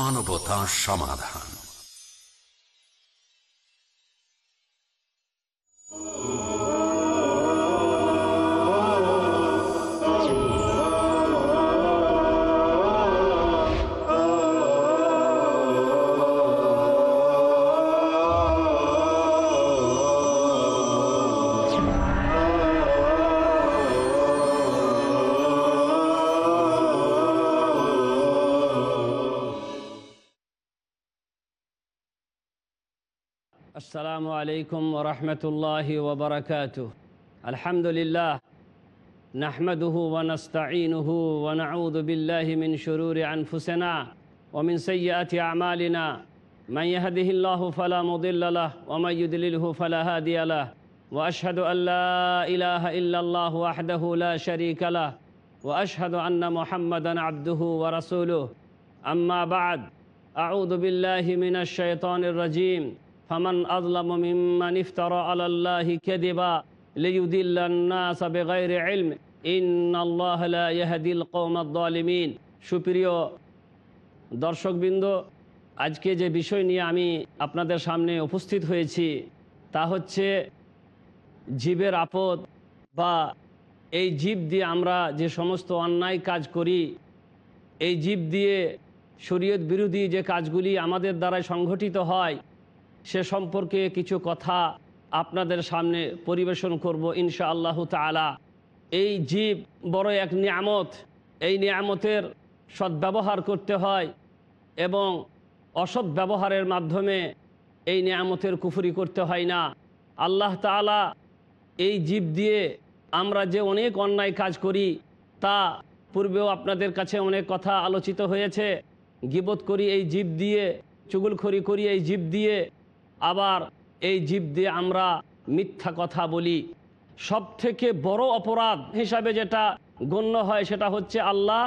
মানবতা সমাধান। عليكم ورحمة الله وبركاته. الحمد لله نحمده ونستعينه ونعوذ بالله من شرور أنفسنا ومن سيئات أعمالنا. من يهده الله فلا مضل له ومن يدلله فلا هادي له. وأشهد أن لا إله إلا الله وحده لا شريك له. وأشهد أن محمدا عبده ورسوله. أما بعد أعوذ بالله من الشيطان الرجيم. ফামান আজলাম মিম্মান ইফতারা আলাল্লাহি কাযিবা লিইউদিল্লান নাস বিগাইরি ইলম। ইন্নাল্লাহা লা ইয়াহদিল কওমাদ যালিমিন। সুপ্রিয় দর্শকবৃন্দ, আজকে যে বিষয় নিয়ে আমি আপনাদের সামনে উপস্থিত হয়েছি, তা হচ্ছে জীবের আপদ বা এই জীব দিয়ে আমরা যে সমস্ত অন্যায় কাজ করি, এই জীব দিয়ে শরীয়ত বিরোধী যে কাজগুলি আমাদের দ্বারা সংঘটিত হয় সে সম্পর্কে কিছু কথা আপনাদের সামনে পরিবেশন করব ইনশা আল্লাহ তালা এই জীব বড় এক নিয়ামত। এই নিয়ামতের সদ্ব্যবহার করতে হয় এবং অসৎ ব্যবহারের মাধ্যমে এই নিয়ামতের কুফুরি করতে হয় না। আল্লাহ তালা এই জীব দিয়ে আমরা যে অনেক অন্যায় কাজ করি, তা পূর্বেও আপনাদের কাছে অনেক কথা আলোচিত হয়েছে। গিবত করি এই জীব দিয়ে, চুগুলখড়ি করি এই জীব দিয়ে আবার এই জীব দিয়ে আমরা মিথ্যা কথা বলি। সব থেকে বড় অপরাধ হিসাবে যেটা গণ্য হয় সেটা হচ্ছে আল্লাহ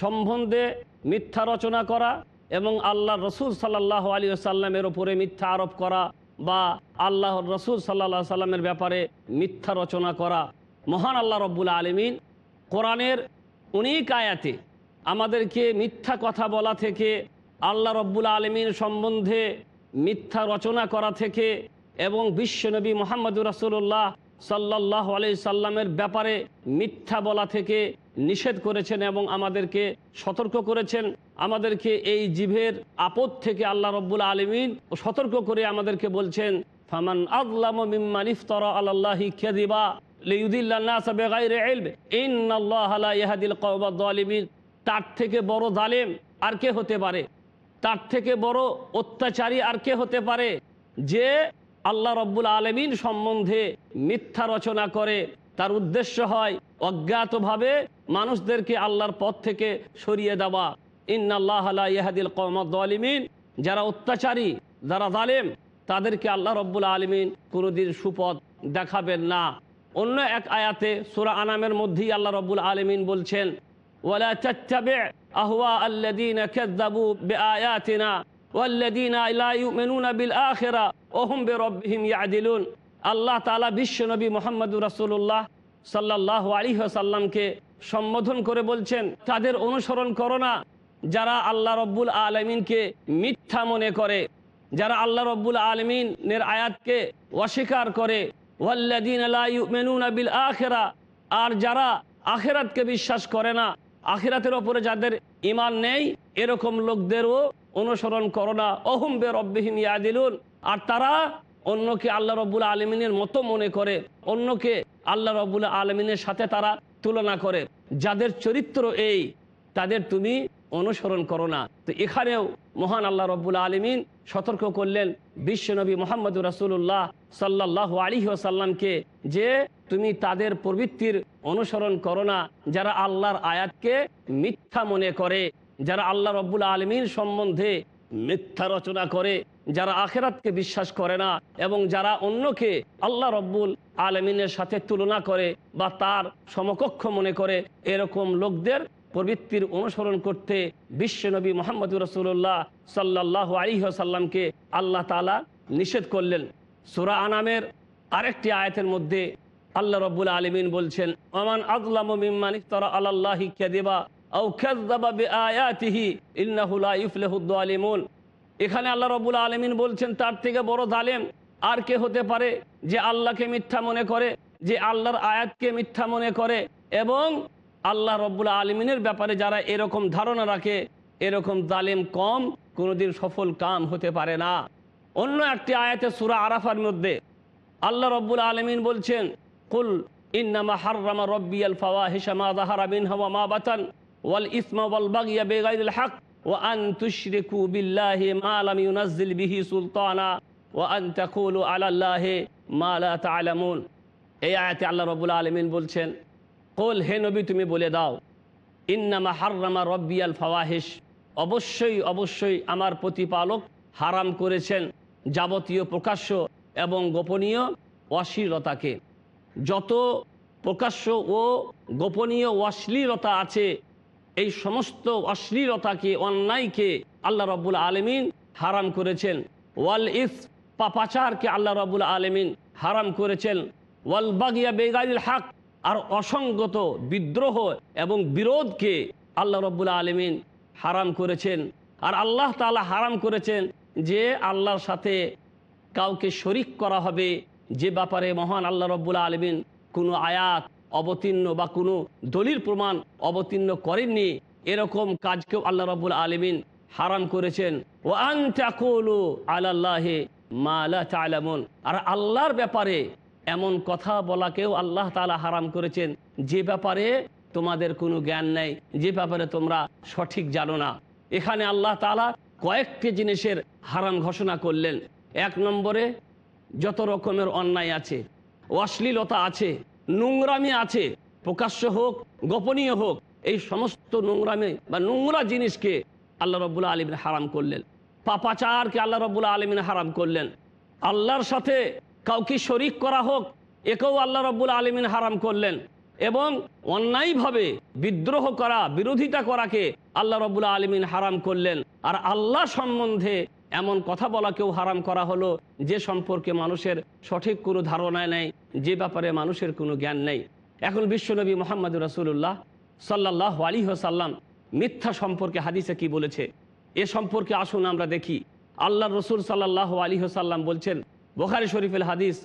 সম্বন্ধে মিথ্যা রচনা করা এবং আল্লাহ রসুল সাল্লাহ আলী সাল্লামের ওপরে মিথ্যা আরোপ করা বা আল্লাহ রসুল সাল্লাহ সাল্লামের ব্যাপারে মিথ্যা রচনা করা। মহান আল্লাহ রব্বুল আলমিন কোরআনের অনেক আয়াতে আমাদেরকে মিথ্যা কথা বলা থেকে আল্লাহ রব্বুল আলমিন সম্বন্ধে মিথ্যা রচনা করা থেকে এবং বিশ্বনবী মোহাম্মদুর রাসুল্লাহ সাল্লাহ আলি সাল্লামের ব্যাপারে মিথ্যা বলা থেকে নিষেধ করেছেন এবং আমাদেরকে সতর্ক করেছেন। আমাদেরকে এই জীবের আপদ থেকে আল্লাহ রব্বুল আলমিন সতর্ক করে আমাদেরকে বলছেন, ফামান আল্লাহ মিম্মান আল্লাহি খেদিবা তার থেকে বড় জালেম আর কে হতে পারে? তার থেকে বড় অত্যাচারী আর কে হতে পারে? যে আল্লাহ রব্বুল আলমিন সম্বন্ধে মিথ্যা রচনা করে। তার উদ্দেশ্য হয় অজ্ঞাতভাবে মানুষদেরকে আল্লাহর পথ থেকে সরিয়ে দেওয়া। ইন্নআল্লাহ ইহাদিল কৌমদ্দলিমিন যারা অত্যাচারী, যারা জালেম, তাদেরকে আল্লাহ রব্বুল আলমিন কোনোদিন সুপথ দেখাবেন না। অন্য এক আয়াতে সুরা আনামের মধ্যেই আল্লাহ রব্বুল আলমিন বলছেন, ওয়ালা চাচ্চাবে আহওয়া আল্লাদিন কেদ্দাবু বে আয়াতিনা والذين لا يؤمنون بالآخرة وهم بربهم يعدلون আল্লাহ তালা বিশ্ব নবী মোহাম্মদ রাসুল্লাহ সাল্লাহ আলী সাল্লামকে সম্বোধন করে বলছেন তাদের অনুসরণ করো না যারা আল্লাহ রব্বুল আলমিনকে মিথ্যা মনে করে যারা আল্লাহ রব্বুল আলমিনের আয়াতকে অস্বীকার করে বিল আখেরা আর যারা আখেরাতকে বিশ্বাস করে না আখিরাতের ওপরে যাদের ইমান নেই, এরকম লোকদেরও অনুসরণ করো না। অহম বে রব্বিহীন ইয়াদিলুন। আর তারা অন্যকে আল্লাহ রবুল আলমিনের মতো মনে করে, অন্যকে আল্লাহ রবুল আলমিনের সাথে তারা তুলনা করে। যাদের চরিত্র এই, তাদের তুমি অনুসরণ করো না। তো এখানেও মহান আল্লাহ রব্বুল আলমিন সতর্ক করলেন বিশ্বনবী মোহাম্মদ রাসুল্লাহ সাল্লাহ আলী সাল্লামকে যে তুমি তাদের প্রবৃত্তির অনুসরণ করো না, যারা আল্লাহর আয়াতকে মিথ্যা মনে করে, যারা আল্লাহ রব্বুল আলমিন সম্বন্ধে মিথ্যা রচনা করে, যারা আখেরাতকে বিশ্বাস করে না এবং যারা অন্যকে আল্লাহ রব্বুল আলমিনের সাথে তুলনা করে বা তার সমকক্ষ মনে করে, এরকম লোকদের প্রবৃত্তির অনুসরণ করতে বিশ্বনবী মোহাম্মদ রসুল্লাহ সাল্লাহ আলিহাসাল্লামকে আল্লাহ তালা নিষেধ করলেন। সুরা আনামের আরেকটি আয়াতের মধ্যে আল্লাহ রব্বুল আলমিন বলছেন মিম্মান ইফতারা আল্লাহি কেদিবা এখানে আল্লাহ রব্বুল আলমিন বলছেন, তার থেকে বড় জালেম আর কে হতে পারে যে আল্লাহকে মিথ্যা মনে করে, যে আল্লাহর আয়াতকে মিথ্যা মনে করে এবং আল্লাহ রব্বুল আলমিনের ব্যাপারে যারা এরকম ধারণা রাখে, এরকম জালেম কম, কোনোদিন সফল কাম হতে পারে না। অন্য একটি আয়াতে সুরা আরাফার মধ্যে আল্লাহ রব্বুল আলমিন বলছেন, কুল ইন্নামা হাররামা রব্বিয়াল ফাওয়াহিশা মা যাহারা মিনহা ওয়া মা বাতান, ওয়াল ইসমা ওয়াল বাগিয়া বিগাইরিল হক, ওয়া আন তুশরিকু বিল্লাহি মা লাম ইউনাজ্জিল বিহি সুলতানা, ওয়া আন তাকুলু আলা আল্লাহি মা লা তা'লামুন এই আয়াতে আল্লাহ রব্বুল আলমিন বলছেন কুল, হে নবী, তুমি বলে দাও, ইন্নামা হাররামা রব্বিয়াল ফাওয়াহিশ। অবশ্যই অবশ্যই আমার প্রতিপালক হারাম করেছেন যাবতীয় প্রকাশ্য এবং গোপনীয় অশ্লীলতাকে। যত প্রকাশ্য ও গোপনীয় অশ্লীলতা আছে, এই সমস্ত অশ্লীলতাকে, অন্যায়কে আল্লাহ রব্বুল আলমিন হারাম করেছেন। ওয়াল ইস পাপাচারকে আল্লাহ রব্বুল আলমিন হারাম করেছেন। ওয়াল বাগিয়া বেগাইল হাক আর অসঙ্গত বিদ্রোহ এবং বিরোধকে আল্লাহ রব্বুল আলমিন হারাম করেছেন। আর আল্লাহ তাআলা হারাম করেছেন যে আল্লাহর সাথে কাউকে শরিক করা হবে, যে ব্যাপারে মহান আল্লাহ রব্বুল আলমিন কোনো আয়াত অবতীর্ণ বা কোনো দলিল প্রমাণ অবতীর্ণ করেননি। এরকম কাজকেও আল্লাহ রব্বুল আলমিন হারাম করেছেন। ও আন্তাকুলু আলাল্লাহে মালা তালামুন আর আল্লাহর ব্যাপারে এমন কথা বলাকেও আল্লাহ তালা হারাম করেছেন। যে ব্যাপারে তোমাদের কোনো জ্ঞান নেই, যে ব্যাপারে তোমরা সঠিক জানো না। এখানে আল্লাহ তালা কয়েকটি জিনিসের হারাম ঘোষণা করলেন। এক নম্বরে, যত রকমের অন্যায় আছে, অশ্লীলতা আছে, নোংরামি আছে, প্রকাশ্য হোক, গোপনীয় হোক, এই সমস্ত নোংরামি বা নোংরা জিনিসকে আল্লাহ রব্বুল আলমিন হারাম করলেন। পাপাচারকে আল্লাহ রব্বুল আলমিন হারাম করলেন। আল্লাহর সাথে কাউকে শরিক করা হোক, একেও আল্লাহ রব্বুল আলমিন হারাম করলেন। এবং অন্যায়ভাবে বিদ্রোহ করা, বিরোধিতা করাকে আল্লাহ রব্বুল আলমিন হারাম করলেন। আর আল্লাহ সম্বন্ধে এমন কথা বলাকেও হারাম করা হলো, যে সম্পর্কে মানুষের সঠিক কোনো ধারণা নেই, যে ব্যাপারে মানুষের কোনো জ্ঞান নেই। এখন বিশ্বনবী মোহাম্মদ রসুল্লাহ সাল্লাহ আলী সাল্লাম মিথ্যা সম্পর্কে হাদিসে কি বলেছে? এ সম্পর্কে আসুন আমরা দেখি। আল্লাহ রসুল সাল্লাহ আলী সাল্লাম বলছেন বোখারি শরীফের হাদিস,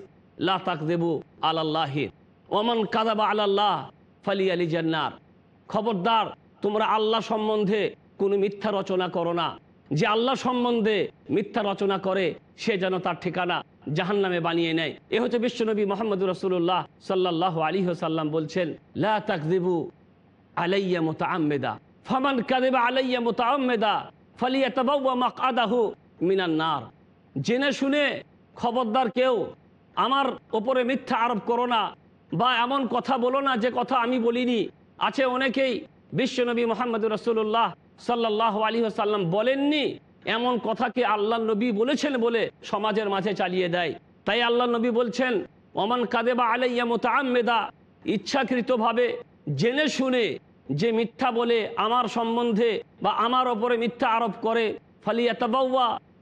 লা তাক দেবু আল্লাহির ওমান কাদাবা আল্লাহ ফালি আলী জান্নার খবরদার, তোমরা আল্লাহ সম্বন্ধে কোনো মিথ্যা রচনা করো না। যে আল্লাহ সম্বন্ধে মিথ্যা রচনা করে, সে যেন তার ঠিকানা জাহান নামে বানিয়ে নেয়। এ হচ্ছে বিশ্বনবী মোহাম্মদ রসুল্লাহ সাল্লাহ আলী সাল্লাম বলছেন, লা তাকদিবু আলাইয়া মোতামেদা ফমান কাদেবা আলাইয়া মোতামেদা ফালিয়া তাবাউয়া মাকাদাহু মিনান নার। জেনে শুনে খবরদার কেউ আমার ওপরে মিথ্যা আরোপ করো না বা এমন কথা বলো না যে কথা আমি বলিনি। আছে অনেকেই বিশ্বনবী মোহাম্মদ রসুল্লাহ সাল্লাহ আলী সাল্লাম বলেননি, এমন কথাকে আল্লাহ নবী বলেছেন বলে সমাজের মাঝে চালিয়ে দেয়। তাই আল্লাহ নবী বলছেন, ওমান কাদেবা আলাইয়া মোতামেদা ইচ্ছাকৃতভাবে জেনে শুনে যে মিথ্যা বলে আমার সম্বন্ধে বা আমার ওপরে মিথ্যা আরোপ করে ফালিয়া তাবাউয়া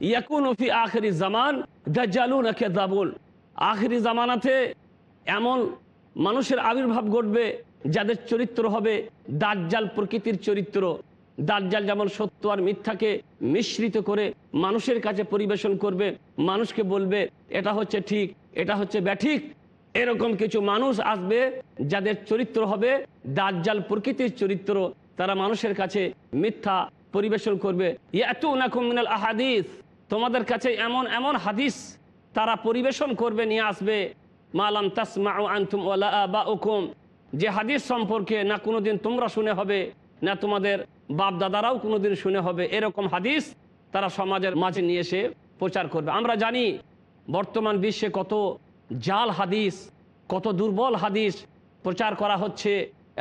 ইয়াকুন আখরি জামান দাজ্জালুন কাযাবুন আখরি জামানাতে এমন মানুষের আবির্ভাব ঘটবে যাদের চরিত্র হবে দাজ্জাল প্রকৃতির চরিত্র। দাজ্জাল যেমন সত্য আর মিথ্যাকে মিশ্রিত করে মানুষের কাছে পরিবেশন করবে, মানুষকে বলবে, এটা হচ্ছে ঠিক, এটা হচ্ছে ব্যাঠিক। এরকম কিছু মানুষ আসবে যাদের চরিত্র হবে দাজ্জাল প্রকৃতির চরিত্র। তারা মানুষের কাছে মিথ্যা পরিবেশন করবে। মিনাল আহাদিস। তোমাদের কাছে এমন এমন হাদিস তারা পরিবেশন করবে, নিয়ে আসবে। মালাম তাসমা আনতুম বা ওকুম যে হাদিস সম্পর্কে না কোনোদিন তোমরা শুনে হবে, না তোমাদের বাপ দাদারাও কোনোদিন শুনে হবে। এরকম হাদিস তারা সমাজের মাঝে নিয়ে এসে প্রচার করবে। আমরা জানি বর্তমান বিশ্বে কত জাল হাদিস, কত দুর্বল হাদিস প্রচার করা হচ্ছে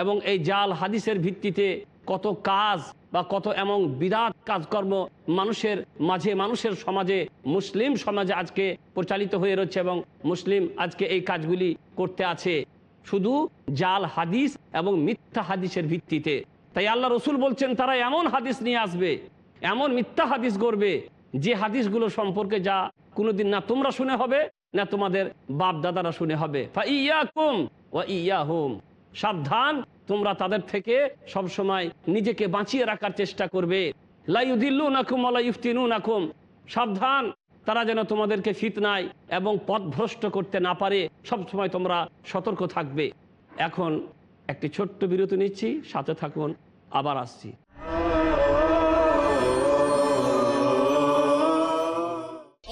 এবং এই জাল হাদিসের ভিত্তিতে কত কাজ বা কত এমন বিরাট কাজকর্ম মানুষের মাঝে, মানুষের সমাজে, মুসলিম সমাজে আজকে প্রচালিত হয়ে রয়েছে এবং মুসলিম আজকে এই কাজগুলি করতে আছে। শুধু জাল হাদিস এবং মিথ্যা হাদিসের ভিত্তিতে। তাই আল্লাহ রসুল বলছেন, তারা এমন হাদিস নিয়ে আসবে, এমন মিথ্যা হাদিস করবে যে হাদিসগুলো সম্পর্কে যা কোনোদিন না তোমরা শুনে হবে, না তোমাদের বাপ দাদারা শুনে হবে। ইয়াকুম ও ইয়া হোম সাবধান তোমরা তাদের থেকে সব সময় নিজেকে বাঁচিয়ে রাখার চেষ্টা করবে। লাইউদ্দিল্লু নাকুম আলা নাকুম সাবধান, তারা যেন তোমাদেরকে ফিতনায় এবং পথ ভ্রষ্ট করতে না পারে, সবসময় তোমরা সতর্ক থাকবে। এখন একটি ছোট্ট বিরতি নিচ্ছি, সাথে থাকুন, আবার আসছি।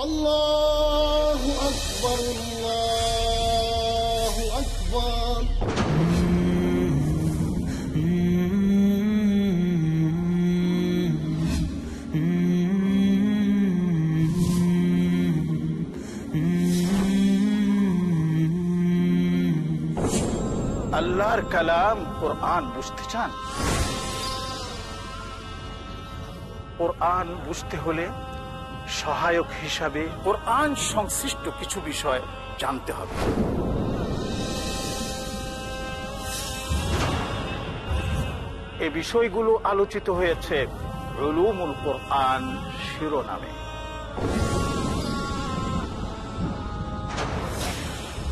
আল্লাহ কালাম বুঝতে চান? বুঝতে হলে সহায়ক হিসাবে কোরআন সংশ্লিষ্ট কিছু বিষয় জানতে হবে। এ বিষয়গুলো আলোচিত হয়েছে রুলুমুল কোরআন শিরোনামে।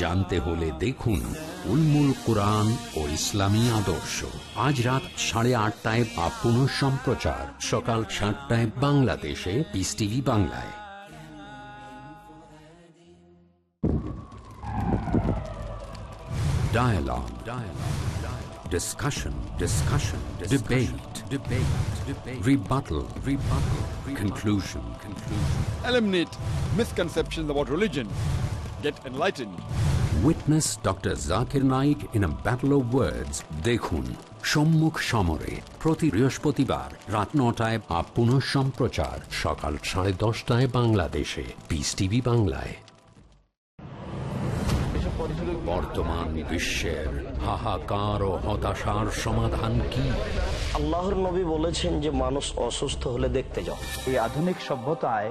জানতে হলে দেখুন উলমুল কোরআন ও ইসলামী আদর্শ আজ রাত সাড়ে আটটায় বা পুনঃ সম্প্রচার সকাল সাতটায় বাংলাদেশে পিস টিভি বাংলায় Dialogue. Dialogue. Dialogue. Discussion. Discussion. Debate. Debate. Debate. Rebuttal. Rebuttal. Conclusion. Conclusion. eliminate misconceptions about religion, get enlightened. Witness Dr. Zakir Naik in a battle of words. দেখুন সম্মুখ সমরে প্রতি বৃহস্পতিবার রাত নটায় বা পুনঃ সম্প্রচার সকাল সাড়ে দশটায় বাংলাদেশে পিস টিভি বাংলায় বর্তমান বিশ্বের হাহাকার ও হতাশার সমাধান কি আল্লাহর নবী বলেছেন যে মানুষ অসুস্থ হলে দেখতে যাও এই আধুনিক সভ্যতায়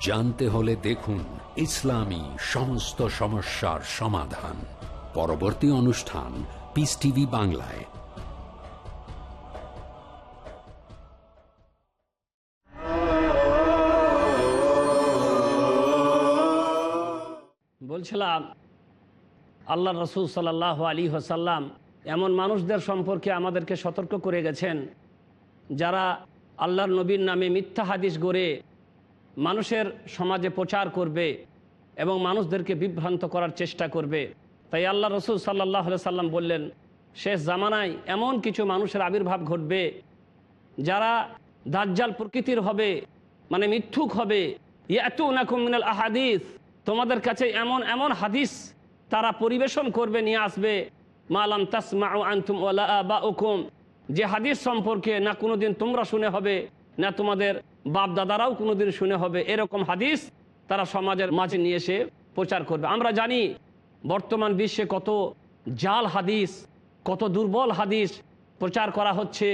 জানতে হলে দেখুন ইসলামী সমস্ত সমস্যার সমাধান। পরবর্তী অনুষ্ঠান পিস টিভি বাংলায়। বলছিলাম আল্লাহ রসুল সাল্লাহ আলী হাসাল্লাম এমন মানুষদের সম্পর্কে আমাদেরকে সতর্ক করে গেছেন, যারা আল্লাহর নবীর নামে মিথ্যা হাদিস গড়ে মানুষের সমাজে প্রচার করবে এবং মানুষদেরকে বিভ্রান্ত করার চেষ্টা করবে। তাই আল্লাহ রসুল সাল্লাহ সাল্লাম বললেন, শেষ জামানায় এমন কিছু মানুষের আবির্ভাব ঘটবে যারা দাজ্জাল প্রকৃতির হবে মানে মিথ্যুক হবে। ইয়াতু মিনাল আহাদিস, তোমাদের কাছে এমন এমন হাদিস তারা পরিবেশন করবে, নিয়ে আসবে। মালাম তাসমা আনতুম ওলা বা ওকুম যে হাদিস সম্পর্কে না কোনোদিন তোমরা শুনে হবে। না তোমাদের বাপ দাদারাও কোনোদিন শুনে হবে এরকম হাদিস তারা সমাজের মাঝে নিয়ে এসে প্রচার করবে। আমরা জানি বর্তমান বিশ্বে কত জাল হাদিস, কত দুর্বল হাদিস প্রচার করা হচ্ছে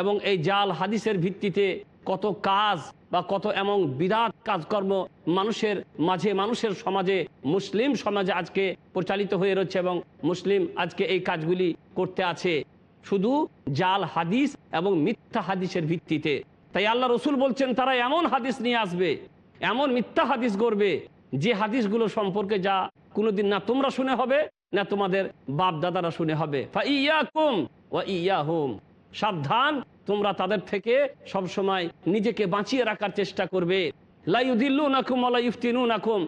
এবং এই জাল হাদিসের ভিত্তিতে কত কাজ বা কত এমন বিরাট কাজকর্ম মানুষের মাঝে, মানুষের সমাজে, মুসলিম সমাজে আজকে প্রচালিত হয়ে রয়েছে এবং মুসলিম আজকে এই কাজগুলি করতে আছে। শুধু জাল হাদিস এবং মিথ্যা হাদিসের ভিত্তিতে। তাই আল্লাহ রসুল বলছেন, তারা এমন হাদিস নিয়ে আসবে, এমন মিথ্যা হাদিস গড়বে, যে হাদিসগুলো সম্পর্কে যা কোনোদিন না তোমরা শুনে হবে, না তোমাদের বাপ দাদারা শুনে হবে। সাবধান, তোমরা তাদের থেকে সব সময় নিজেকে বাঁচিয়ে রাখার চেষ্টা করবে। নাকুম নাকুম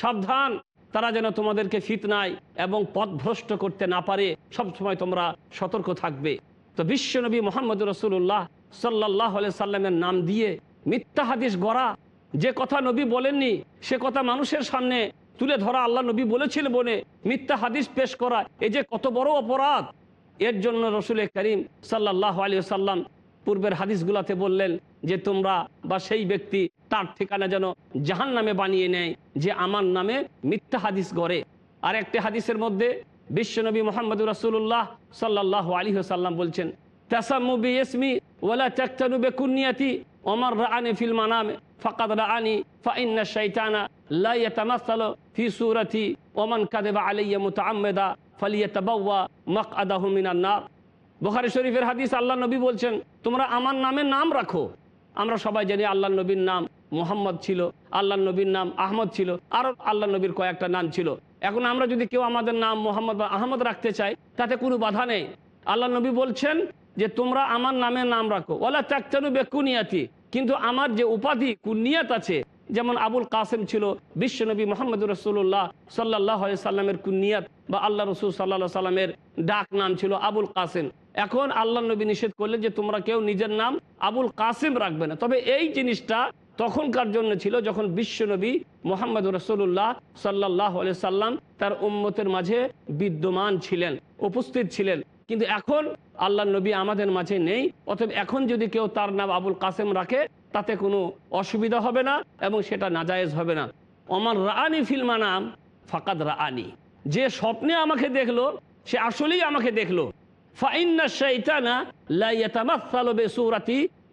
সাবধান, তারা যেন তোমাদেরকে ফিতনায় এবং পথভ্রষ্ট করতে না পারে সব সময় তোমরা সতর্ক থাকবে। তো বিশ্বনবী মোহাম্মদ রসুল্লাহ সাল্লাহ সাল্লামের নাম দিয়ে মিথ্যা হাদিস গড়া, যে কথা নবী বলেননি, সে কথা মানুষের সামনে তুলে ধরা আল্লাহ নবী বলেছিল বলে মিথ্যা হাদিস পেশ করা, এই যে কত বড় অপরাধ। এর জন্য রসুল করিম সাল্লাহ আলী সাল্লাম পূর্বের হাদিসগুলাতে বললেন যে, তোমরা বা সেই ব্যক্তি তার ঠিকানা যেন জাহান নামে বানিয়ে নেয়, যে আমার নামে মিথ্যা হাদিস গড়ে। আর একটি হাদিসের মধ্যে বিশ্বনবী মোহাম্মদ রাসুল্লাহ সাল্লাহ আলী সাল্লাম বলছেন তাসাম্মুবি ইসমি ওয়ালা তাক্তানুবে কুনিয়াতি ওমর রাআনি ফিল মানামে ফাকাদ রাআনি ফাইন্না শাইতানা লা ইয়াতামাসসালু ফি সূরাতি ওমান কাযাবা আলাইয়া মুতাআম্মিদা ফালিয়াতাবাওয়া মাকআদাহু মিনান নার। বুখারী শরীফের হাদিস আল্লাহ নবী বলছেন, তোমরা আমার নামে নাম রাখো। আমরা সবাই জানি আল্লাহ নবীর নাম মোহাম্মদ ছিল আল্লাহ নবীর নাম আহমদ ছিল আরও আল্লাহ নবীর কয়েকটা নাম ছিল। এখন আমরা যদি কেউ আমাদের নাম মোহাম্মদ বা আহমদ রাখতে চাই, তাতে কোনো বাধা নেই। আল্লাহ নবী বলছেন যে তোমরা আমার নামে নাম রাখো। ওলা চাকচানু বেকুনিয়াতি, কিন্তু আমার যে উপাধি, কুনিয়াত আছে, যেমন আবুল কাসেম ছিল, বিশ্বনবী মোহাম্মদ রসুল্লাহ সাল্লাহ সাল্লামের কুনিয়াত, বা আল্লাহ রসুল সাল্লাহ সাল্লামের ডাক নাম ছিল আবুল কাসেম। এখন আল্লাহ নবী নিষেধ করলেন যে তোমরা কেউ নিজের নাম আবুল কাসেম রাখবে না। তবে এই জিনিসটা তখনকার জন্য ছিল যখন বিশ্বনবী মোহাম্মদ রসুল্লাহ সাল্লাহ সাল্লাম তার উম্মতের মাঝে বিদ্যমান ছিলেন, উপস্থিত ছিলেন। কিন্তু এখন আল্লাহ নবী আমাদের মাঝে নেই। অতএব এখন যদি কেউ তার নাম আবুল কাসেম রাখে, তাতে কোনো অসুবিধা হবে না এবং সেটা নাজায়েজ হবে না। অমর রাআনি ফিল্মা নাম ফাকাদ রাআনি। যে স্বপ্নে আমাকে দেখল, সে আসলেই আমাকে দেখল।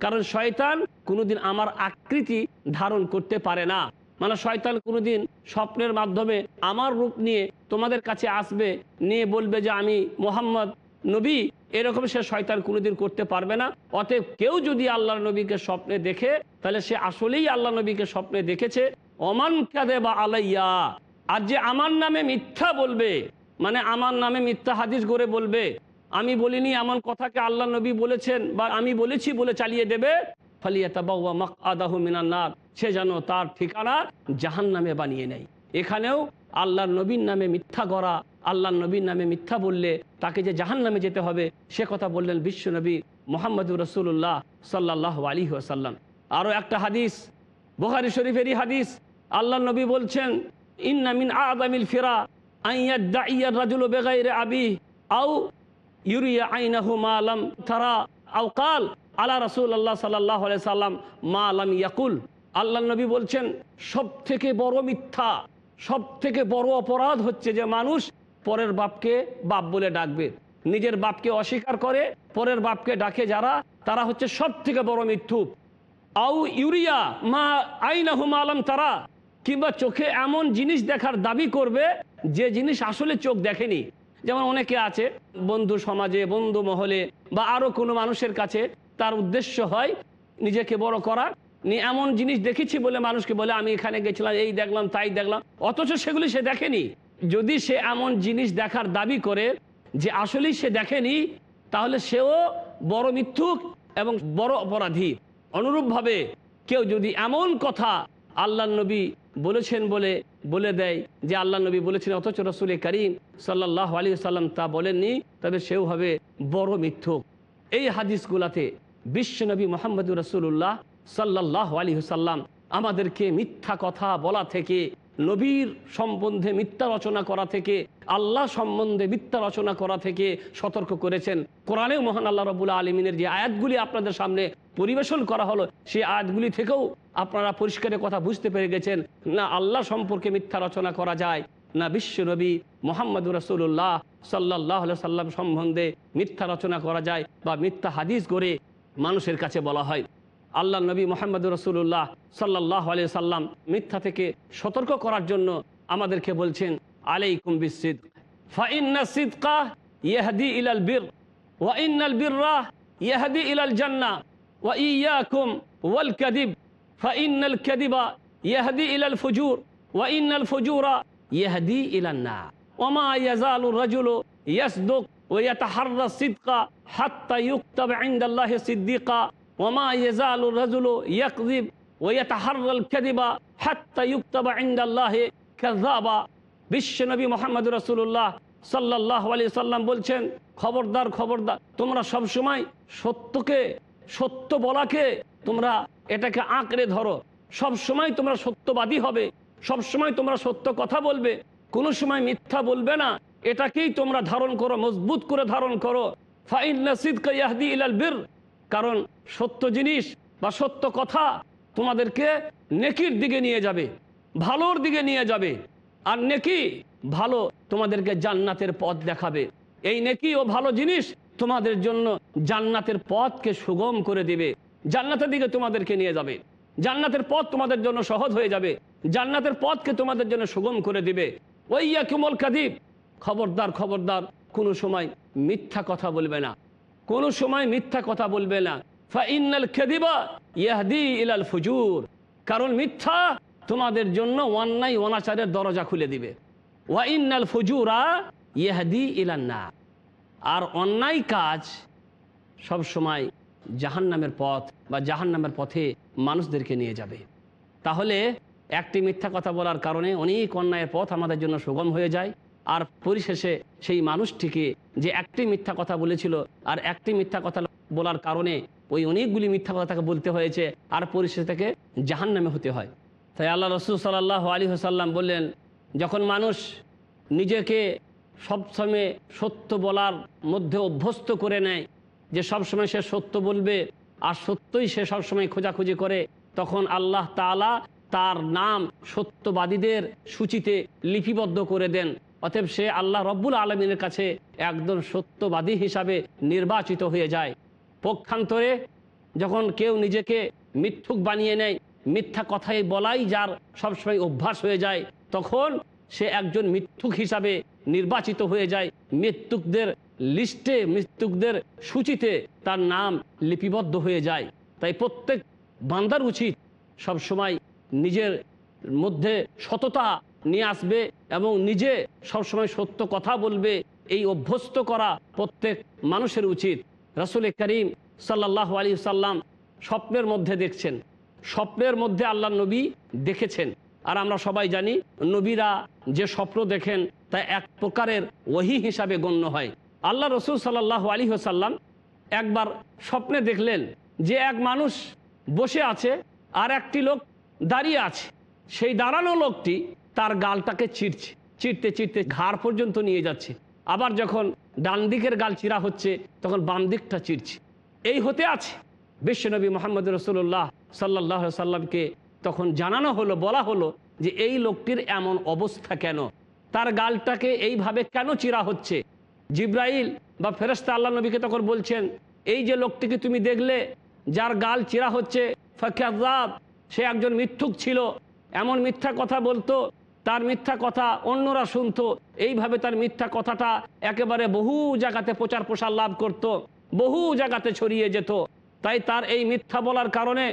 কারণ শয়তান কোনোদিন আমার আকৃতি ধারণ করতে পারে না। মানে শয়তান কোনোদিন স্বপ্নের মাধ্যমে আমার রূপ নিয়ে তোমাদের কাছে আসবে, নিয়ে বলবে যে আমি মোহাম্মদ নবী, এরকম সে শয়তান কোনোদিন করতে পারবে না। অতএব কেউ যদি আল্লাহ নবীকে স্বপ্নে দেখে, তাহলে সে আসলেই আল্লাহ নবীকে স্বপ্নে দেখেছে। অমান কাদে বা আলাইয়া, আর যে আমার নামে মিথ্যা বলবে মানে আমার নামে মিথ্যা হাদিস গড়ে বলবে, আমি বলিনি এমন কথাকে আল্লাহ নবী বলেছেন বা আমি বলেছি বলে চালিয়ে দেবে সে যেন তার ঠিকানা জাহান নামে বানিয়ে নেয়। এখানেও আল্লাহর নবীর নামে মিথ্যা গড়া আল্লাহ নবীর নামে মিথ্যা বললে তাকে যে জাহান নামে যেতে হবে, সে কথা বললেন বিশ্ব নবী মোহাম্মদুর রসুল্লাহ সাল্লাহ আলী আসাল্লাম আরও একটা হাদিস বোহারি শরীফেরই হাদিস, আল্লাহ নবী বলছেন ইন্নামিন আদামিল ফিরা আইয়াদ্দা ইয়ার রাজুল বেগাইরে আবি আউ ইউরিয়া আইনাহু মালাম তারা আউকাল আলা রসুল আল্লাহ সাল্লাহ সাল্লাম মা আলাম ইয়াকুল। আল্লাহ নবী বলছেন সব থেকে বড় মিথ্যা সব থেকে বড় অপরাধ হচ্ছে যে মানুষ পরের বাপকে বাপ বলে ডাকবে। নিজের বাপকে অস্বীকার করে পরের বাপকে ডাকে যারা, তারা হচ্ছে সব থেকে বড় মিথ্যুক। আউ ইউরিয়া মা আইনাহু আলম তারা, কিংবা চোখে এমন জিনিস দেখার দাবি করবে যে জিনিস আসলে চোখ দেখেনি। যেমন অনেকে আছে, বন্ধু সমাজে, বন্ধু মহলে, বা আরও কোনো মানুষের কাছে তার উদ্দেশ্য হয় নিজেকে বড় করা নিয়ে এমন জিনিস দেখেছি বলে মানুষকে বলে, আমি এখানে গেছিলাম, এই দেখলাম, তাই দেখলাম। অথচ সেগুলি সে দেখেনি। যদি সে এমন জিনিস দেখার দাবি করে যে আসলেই সে দেখেনি, তাহলে সেও বড় মিথ্যুক এবং বড় অপরাধী। অনুরূপভাবে কেউ যদি এমন কথা আল্লাহ নবী বলেছেন বলে বলে দেয় যে আল্লাহ নবী বলেছেন, অথচ রসুল করিম সাল্লাহ আলী সাল্লাম তা বলেননি তবে সেও হবে বড় মিথ্যুক। এই হাদিসগুলাতে বিশ্বনবী মোহাম্মদুর রসুল্লাহ সাল্লাহ আলী সাল্লাম আমাদেরকে মিথ্যা কথা বলা থেকে নবীর সম্বন্ধে মিথ্যা রচনা করা থেকে, আল্লাহ সম্বন্ধে মিথ্যা রচনা করা থেকে সতর্ক করেছেন। কোরআনেও মহান আল্লাহ রবুল্লা আলমিনের যে আয়াতগুলি আপনাদের সামনে পরিবেশন করা হলো, সেই আয়াতগুলি থেকেও আপনারা পরিষ্কারের কথা বুঝতে পেরে গেছেন, না আল্লাহ সম্পর্কে মিথ্যা রচনা করা যায়, না বিশ্ব নবী মোহাম্মদুর রসুল্লাহ সাল্লাহ সাল্লাম সম্বন্ধে মিথ্যা রচনা করা যায় বা মিথ্যা হাদিস গড়ে মানুষের কাছে বলা হয়। আল্লাহ নবী মোহাম্মদ রসুল্লাহ সাল্লাহ আলি সাল্লাম মিথ্যা থেকে সতর্ক করার জন্য আমাদেরকে বলছেন, আলাইকুম বিসিদ ফাইন্না সিদকা ইহাদি ইলাল বীর ওয়াল কাদিব। ওমা ইয়াজালু রাজুলু ইয়াসদুক ওয়া ওমা সাল্লাম বলছেন, খবরদার খবরদার, তোমরা সবসময় সত্যকে, সত্য বলাকে তোমরা এটাকে আঁকড়ে ধরো। সব সময় তোমরা সত্যবাদী হবে, সব সময় তোমরা সত্য কথা বলবে, কোন সময় মিথ্যা বলবে না, এটাকেই তোমরা ধারণ করো, মজবুত করে ধারণ করো। ইলাল কারণ সত্য জিনিস বা সত্য কথা তোমাদেরকে নেকির দিকে নিয়ে যাবে, ভালোর দিকে নিয়ে যাবে। আর নেকি ভালো তোমাদেরকে জান্নাতের পথ দেখাবে। এই নেকি ও ভালো জিনিস তোমাদের জন্য জান্নাতের পথকে সুগম করে দিবে। জান্নাতের দিকে তোমাদেরকে নিয়ে যাবে। জান্নাতের পথ তোমাদের জন্য সহজ হয়ে যাবে। জান্নাতের পথকে তোমাদের জন্য সুগম করে দিবে। ওইয়া কুমল কাদিব। খবরদার খবরদার, কোনো সময় মিথ্যা কথা বলবে না। কোনো সময় মিথ্যা কথা বলবে না। ইলাল ফুজুর। কারণ মিথ্যা তোমাদের জন্য অন্যায়, অনাচারের দরজা খুলে দিবে। ওয়াইনাল ফুজুরা ইয়াহদি ইলান্না আর অন্যায় কাজ সব সময় জাহান্নামের পথ বা জাহান্নামের পথে মানুষদেরকে নিয়ে যাবে। তাহলে একটি মিথ্যা কথা বলার কারণে অনেক অন্যায়ের পথ আমাদের জন্য সুগম হয়ে যায়। আর পরিশেষে সেই মানুষটিকে যে একটি মিথ্যা কথা বলেছিল আর একটি মিথ্যা কথা বলার কারণে ওই অনেকগুলি মিথ্যা কথা তাকে বলতে হয়েছে আর পরিশেষে তাকে জাহান্নামে হতে হয়। তাই আল্লাহ রসুল সাল্লাহ আলী হাসাল্লাম বললেন, যখন মানুষ নিজেকে সবসময় সত্য বলার মধ্যে অভ্যস্ত করে নেয়, যে সবসময় সে সত্য বলবে আর সত্যই সে সবসময় খোঁজাখুঁজি করে, তখন আল্লাহ তালা তার নাম সত্যবাদীদের সূচিতে লিপিবদ্ধ করে দেন। অতএব সে আল্লাহ রব্বুল আলমিনের কাছে একজন সত্যবাদী হিসাবে নির্বাচিত হয়ে যায়। পক্ষান্তরে যখন কেউ নিজেকে মিথ্যুক বানিয়ে নেয়, মিথ্যা কথাই বলাই যার সবসময় অভ্যাস হয়ে যায়, তখন সে একজন মিথ্যুক হিসাবে নির্বাচিত হয়ে যায়। মৃত্যুকদের লিস্টে মৃত্যুকদের সূচিতে তার নাম লিপিবদ্ধ হয়ে যায়। তাই প্রত্যেক বান্দার উচিত সবসময় নিজের মধ্যে সততা নিয়ে আসবে এবং নিজে সবসময় সত্য কথা বলবে, এই অভ্যস্ত করা প্রত্যেক মানুষের উচিত। রসুল করিম সাল্লাহ আলী সাল্লাম স্বপ্নের মধ্যে দেখছেন। স্বপ্নের মধ্যে আল্লাহ নবী দেখেছেন। আর আমরা সবাই জানি, নবীরা যে স্বপ্ন দেখেন তা এক প্রকারের ওহি হিসাবে গণ্য হয়। আল্লাহ রসুল সাল্লাহ আলী সাল্লাম একবার স্বপ্নে দেখলেন যে এক মানুষ বসে আছে আর একটি লোক দাঁড়িয়ে আছে। সেই দাঁড়ানো লোকটি তার গালটাকে চিরছে, চিরতে চিরতে ঘাড় পর্যন্ত নিয়ে যাচ্ছে। আবার যখন ডান দিকের গাল চিরা হচ্ছে, তখন বাম দিকটা চিরছে। এই হতে আছে। বিশ্বনবী মোহাম্মদ রসুল্লাহ সাল্লাহ সাল্লামকে তখন জানানো হলো, বলা হলো যে এই লোকটির এমন অবস্থা কেন? তার গালটাকে এইভাবে কেন চিরা হচ্ছে? জিব্রাইল বা ফেরস্তা আল্লাহ নবীকে তখন বলছেন, এই যে লোকটিকে তুমি দেখলে, যার গাল চিরা হচ্ছে ফকিয়াদ সে একজন মিথ্যুক ছিল, এমন মিথ্যা কথা বলতো তার মিথ্যা কথা অন্যরা শুনতো। এইভাবে তার মিথ্যা কথাটা একেবারে বহু জায়গাতে প্রচার প্রসার লাভ করত। বহু জায়গাতে ছড়িয়ে যেত। তাই তার এই মিথ্যা বলার কারণে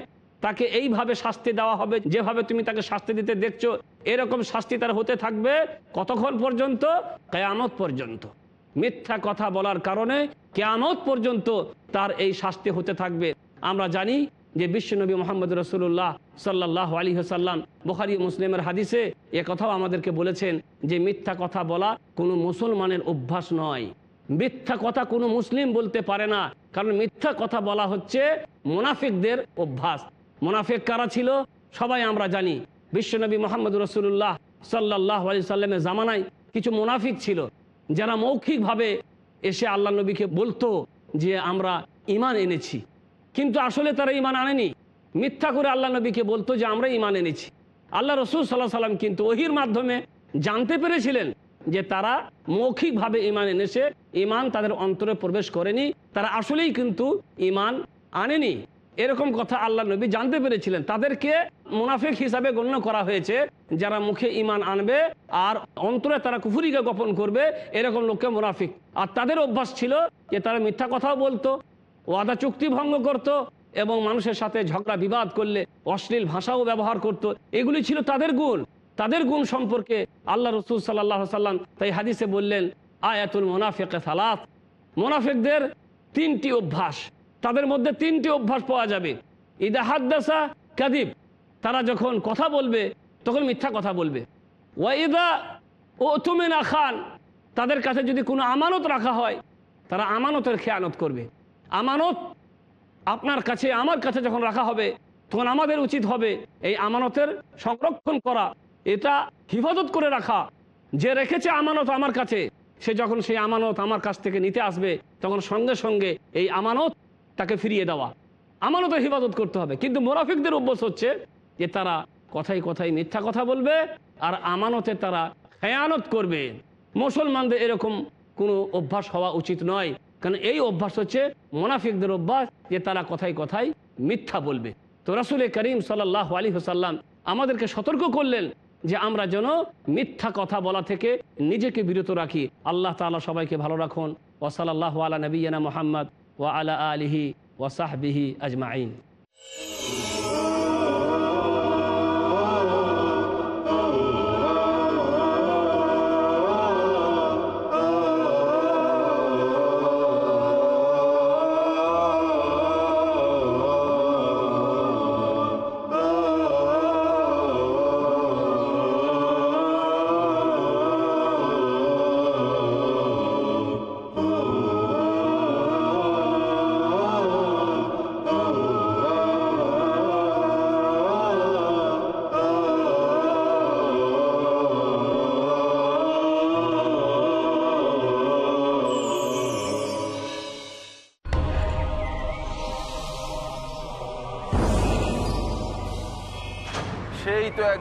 তাকে এইভাবে শাস্তি দেওয়া হবে, যেভাবে তুমি তাকে শাস্তি দিতে দেখছ, এরকম শাস্তি তার হতে থাকবে কতক্ষণ পর্যন্ত? কেয়ামত পর্যন্ত। মিথ্যা কথা বলার কারণে কেয়ামত পর্যন্ত তার এই শাস্তি হতে থাকবে। আমরা জানি যে বিশ্বনবী মোহাম্মদ রসুল্লাহ সাল্লাহ আলী হাসাল্লাম বুখারি মুসলিমের হাদিসে এ কথাও আমাদেরকে বলেছেন যে মিথ্যা কথা বলা কোনো মুসলমানের অভ্যাস নয়। মিথ্যা কথা কোনো মুসলিম বলতে পারে না, কারণ মিথ্যা কথা বলা হচ্ছে মোনাফিকদের অভ্যাস। মোনাফিক কারা ছিল? সবাই আমরা জানি। বিশ্বনবী মোহাম্মদ রসুল্লাহ সাল্লাহ আলি সাল্লামের জামানায় কিছু মোনাফিক ছিল, যারা মৌখিকভাবে এসে আল্লাহ নবীকে বলতো যে আমরা ইমান এনেছি। কিন্তু আসলে তারা ইমান আনেনি। মিথ্যা করে আল্লাহ নবীকে বলতো যে, আমরা ইমান এনেছি। আল্লাহ রসুল সাল্লাহ সাল্লাম কিন্তু ওহির মাধ্যমে জানতে পেরেছিলেন যে তারা মৌখিকভাবে ইমান এনেছে। ইমান তাদের অন্তরে প্রবেশ করেনি। তারা আসলেই কিন্তু ইমান আনেনি। এরকম কথা আল্লাহ নবী জানতে পেরেছিলেন। তাদেরকে মুনাফিক হিসাবে গণ্য করা হয়েছে, যারা মুখে ইমান আনবে আর অন্তরে তারা কুফুরিকে গোপন করবে, এরকম লোককে মুনাফিক। আর তাদের অভ্যাস ছিল যে, তারা মিথ্যা কথাও বলতো ওয়াদা চুক্তি ভঙ্গ করত এবং মানুষের সাথে ঝগড়া বিবাদ করলে অশ্লীল ভাষাও ব্যবহার করত। এগুলি ছিল তাদের গুণ। তাদের গুণ সম্পর্কে আল্লাহ রসুল সাল্লাহ সাল্লাম তাই হাদিসে বললেন, আয়াতুল মোনাফেকে সালাত। মোনাফেকদের তিনটি অভ্যাস। তাদের মধ্যে তিনটি অভ্যাস পাওয়া যাবে। ইদা হাদ্দাসা কাদিব তারা যখন কথা বলবে, তখন মিথ্যা কথা বলবে। ওয়াইদা ও তুমেনা খান। তাদের কাছে যদি কোনো আমানত রাখা হয়, তারা আমানতের খেয়ানত করবে। আমানত আপনার কাছে, আমার কাছে যখন রাখা হবে, তখন আমাদের উচিত হবে এই আমানতের সংরক্ষণ করা। এটা হিফাজত করে রাখা। যে রেখেছে আমানত আমার কাছে, সে যখন সেই আমানত আমার কাছ থেকে নিতে আসবে, তখন সঙ্গে সঙ্গে এই আমানত তাকে ফিরিয়ে দেওয়া। আমানতের হিফাজত করতে হবে। কিন্তু মোরাফিকদের অভ্যাস হচ্ছে যে তারা কথাই কথাই মিথ্যা কথা বলবে আর আমানতে তারা খেয়ানত করবে। মুসলমানদের এরকম কোনো অভ্যাস হওয়া উচিত নয়। কারণ এই অভ্যাস হচ্ছে মোনাফিকদের অভ্যাস যে তারা কথাই কথাই মিথ্যা বলবে। তো রাসুল করিম সাল্লাহ আলী হোসাল্লাম আমাদেরকে সতর্ক করলেন যে আমরা যেন মিথ্যা কথা বলা থেকে নিজেকে বিরত রাখি। আল্লাহ তালা সবাইকে ভালো রাখুন। ওসালাল্লাহ আলা নবীনা মোহাম্মদ ও আলা আলিহি ওসাহবিহি আজমাইন।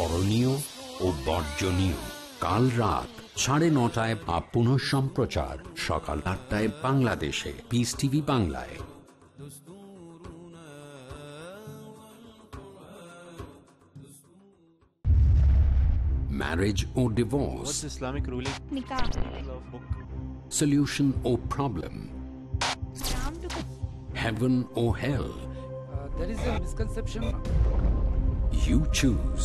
করণীয় ও বর্জনীয় কাল রাত সাড়ে নটায় বা পুনঃ সম্প্রচার সকাল আটটায় বাংলাদেশে পিস টিভি বাংলায় marriage or divorce, What's Islamic ruling? solution or problem, heaven or hell. Uh, there is a misconception. You choose.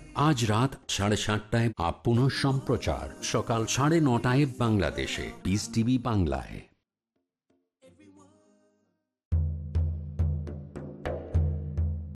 আজ রাত সাড়ে সাতটায় আপ পুনঃ সম্প্রচার। সকাল সাড়ে নটায় বাংলাদেশে। পিস টিভি বাংলায়।